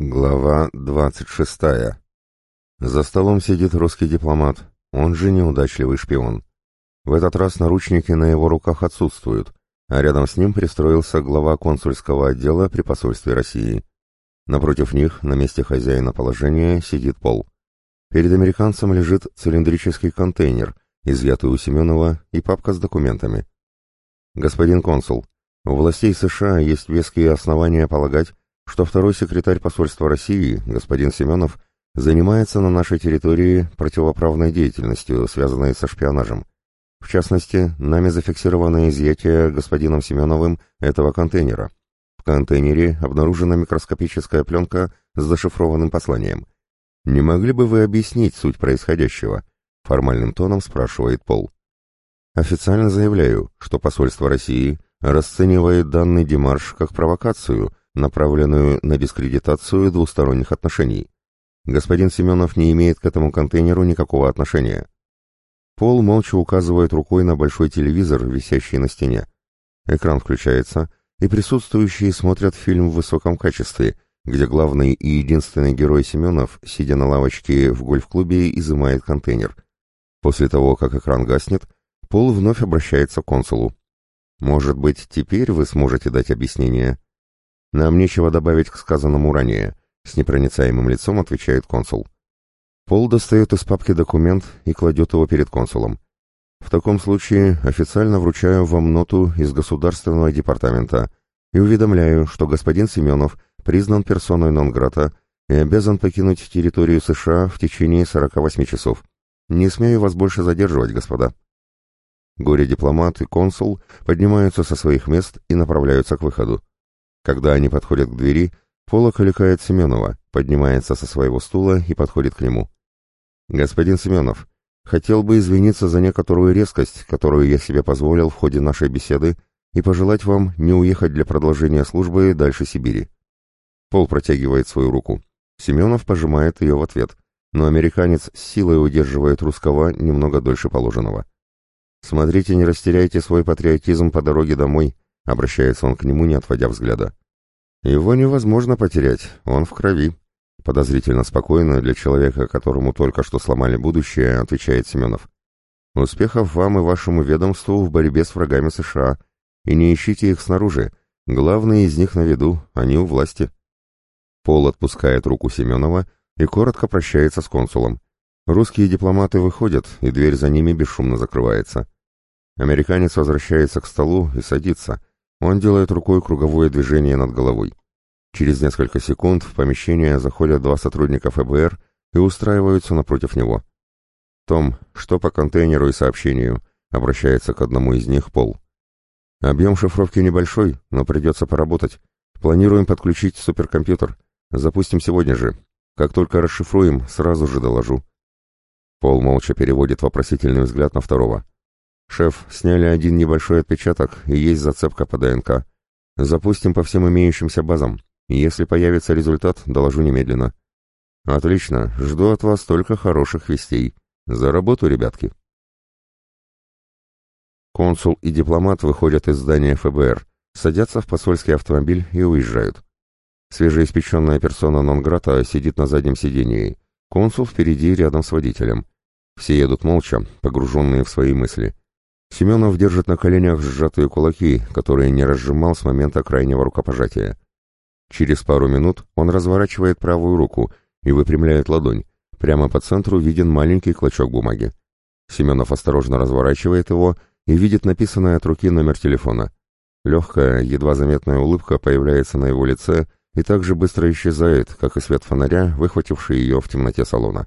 Глава 26. За столом сидит русский дипломат, он же неудачливый шпион. В этот раз наручники на его руках отсутствуют, а рядом с ним пристроился глава консульского отдела при посольстве России. Напротив них, на месте хозяина положения, сидит Пол. Перед американцем лежит цилиндрический контейнер, изъятый у Семенова, и папка с документами. Господин консул, у властей США есть веские основания полагать, что второй секретарь посольства России, господин Семенов, занимается на нашей территории противоправной деятельностью, связанной со шпионажем. В частности, нами зафиксировано изъятие господином Семеновым этого контейнера. В контейнере обнаружена микроскопическая пленка с зашифрованным посланием. «Не могли бы вы объяснить суть происходящего?» — формальным тоном спрашивает Пол. Официально заявляю, что посольство России расценивает данный демарш как провокацию — направленную на дискредитацию двусторонних отношений. Господин Семенов не имеет к этому контейнеру никакого отношения. Пол молча указывает рукой на большой телевизор, висящий на стене. Экран включается, и присутствующие смотрят фильм в высоком качестве, где главный и единственный герой Семенов, сидя на лавочке в гольф-клубе, изымает контейнер. После того, как экран гаснет, Пол вновь обращается к консулу. «Может быть, теперь вы сможете дать объяснение?» «Нам нечего добавить к сказанному ранее», — с непроницаемым лицом отвечает консул. Пол достает из папки документ и кладет его перед консулом. «В таком случае официально вручаю вам ноту из Государственного департамента и уведомляю, что господин Семенов признан персоной нон-грата и обязан покинуть территорию США в течение 48 часов. Не смею вас больше задерживать, господа». Горе-дипломат и консул поднимаются со своих мест и направляются к выходу. Когда они подходят к двери, Пола окликает Семенова, поднимается со своего стула и подходит к нему. «Господин Семенов, хотел бы извиниться за некоторую резкость, которую я себе позволил в ходе нашей беседы, и пожелать вам не уехать для продолжения службы дальше Сибири». Пол протягивает свою руку. Семенов пожимает ее в ответ, но американец с силой удерживает русского немного дольше положенного. «Смотрите, не растеряйте свой патриотизм по дороге домой», Обращается он к нему, не отводя взгляда. Его невозможно потерять, он в крови. Подозрительно спокойно для человека, которому только что сломали будущее, отвечает Семенов. Успехов вам и вашему ведомству в борьбе с врагами США. И не ищите их снаружи. Главные из них на виду, они у власти. Пол отпускает руку Семенова и коротко прощается с консулом. Русские дипломаты выходят, и дверь за ними бесшумно закрывается. Американец возвращается к столу и садится, он делает рукой круговое движение над головой. Через несколько секунд в помещение заходят два сотрудника ФБР и устраиваются напротив него. «Том, что по контейнеру и сообщению?» — обращается к одному из них Пол. «Объем шифровки небольшой, но придется поработать. Планируем подключить суперкомпьютер. Запустим сегодня же. Как только расшифруем, сразу же доложу». Пол молча переводит вопросительный взгляд на второго. «Шеф, сняли один небольшой отпечаток, и есть зацепка по ДНК. Запустим по всем имеющимся базам. Если появится результат, доложу немедленно». «Отлично, жду от вас только хороших вестей. За работу, ребятки». Консул и дипломат выходят из здания ФБР, садятся в посольский автомобиль и уезжают. Свежеиспеченная персона Нонграта сидит на заднем сидении. Консул впереди рядом с водителем. Все едут молча, погруженные в свои мысли. Семенов держит на коленях сжатые кулаки, которые не разжимал с момента крайнего рукопожатия. Через пару минут он разворачивает правую руку и выпрямляет ладонь. Прямо по центру виден маленький клочок бумаги. Семенов осторожно разворачивает его и видит написанный от руки номер телефона. Легкая, едва заметная улыбка появляется на его лице и так же быстро исчезает, как и свет фонаря, выхвативший ее в темноте салона.